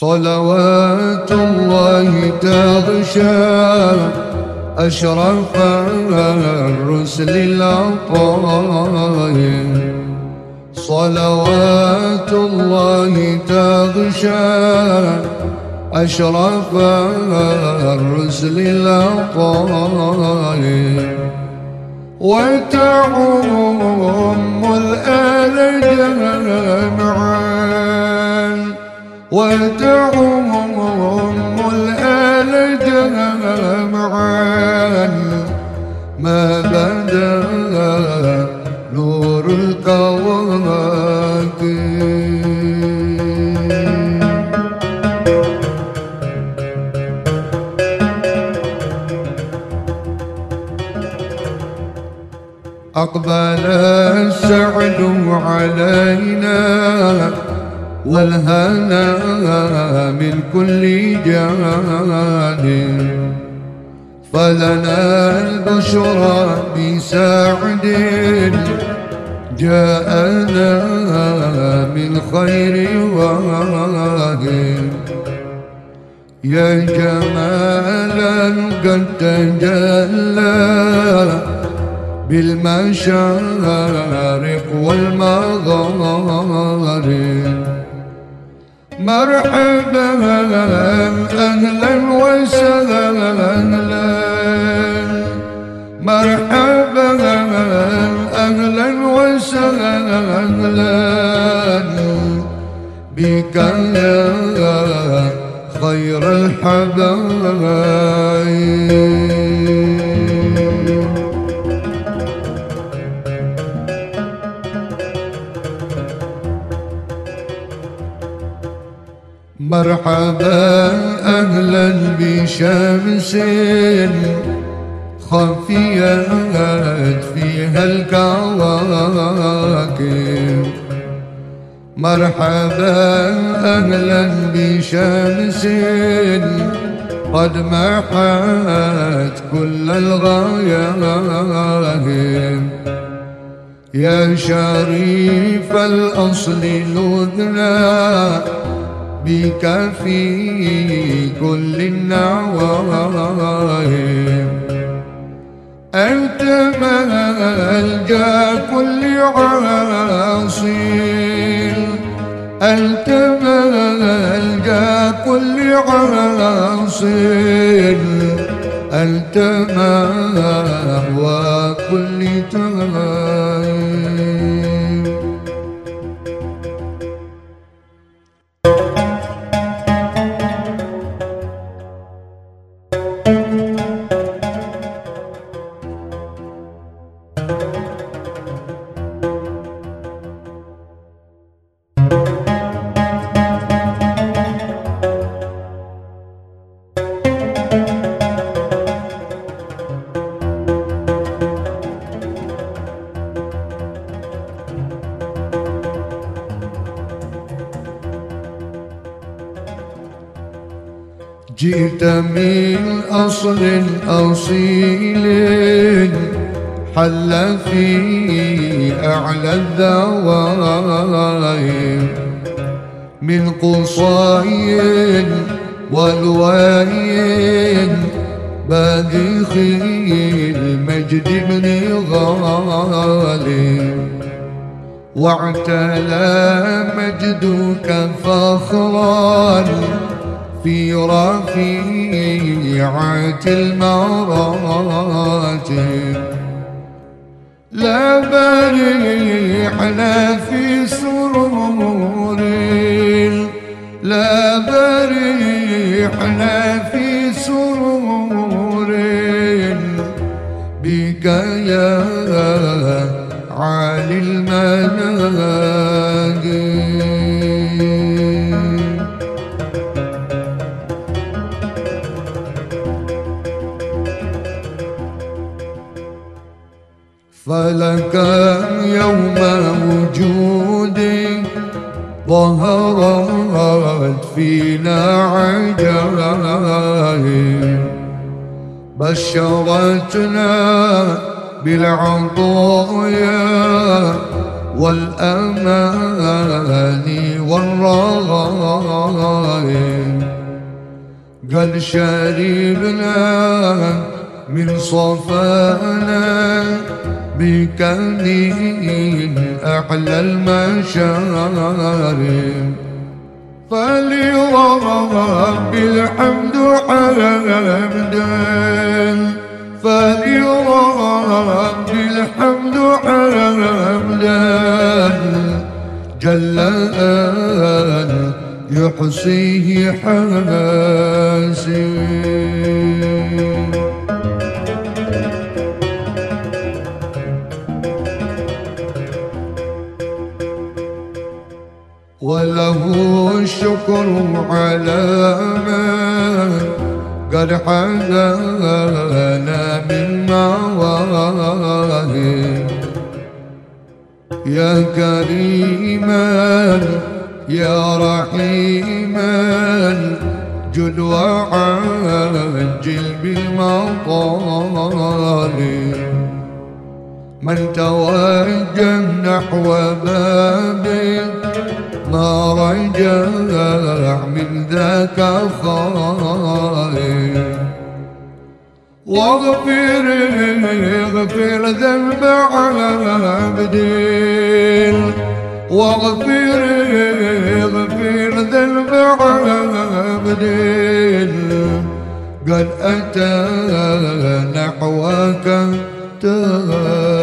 صلوات الله تغشى أشرف الرسل العطايا صلوات الله تغشى أشرف الرسل العطايا وتعم الآل جمعا. وتعم الآل جمعا ما بدا نور الكواكب أقبل السعد علينا والهنا من كل جانب. فلنا البشرى بسعد جاءنا من خير واهب. يا جمالا قد تجلى بالمشارق والمغارب مرحبا أهلا وسهلا مرحبا أهلا وسهلا بك يا خير الحبايب. مرحبا أهلا بشمس خفيت فيها الكواكب. مرحبا أهلا بشمس قد محت كل الغياهب يا شريف الأصل لذنا بك في كل النواهب أنت ملجأ كل عاصي أنت ملجأ كل عاصي أنت مهوى كل تائب جئت من أصل أصيل حل في أعلى الذوائب من قصاي والواي باذخ المجد بن غالب. واعتلى مجدك فخرا في رفيعة المراتب لا بريحنا في سرور لا بريحنا في سرور. بك يا عالي المناقب فلك يوم وجودي ظهرت فينا عجائب. بشرتنا بالعطايا والأمان والرغائب. قد شربنا من صفانا بكنين أعلى المشارب فلرب الحمد حمدا فلرب الحمد حمدا جل أن يحصيه حاسب. الشكر على ما قد حدانا من مواهب. يا كريما يا رحيما جد وعجل بالمطالب من توجه نحو بابك ما رجع من ذاك خائف واغفر اغفر ذنب عبدين واغفر اغفر ذنب عبدين قد أتى نحوك تاب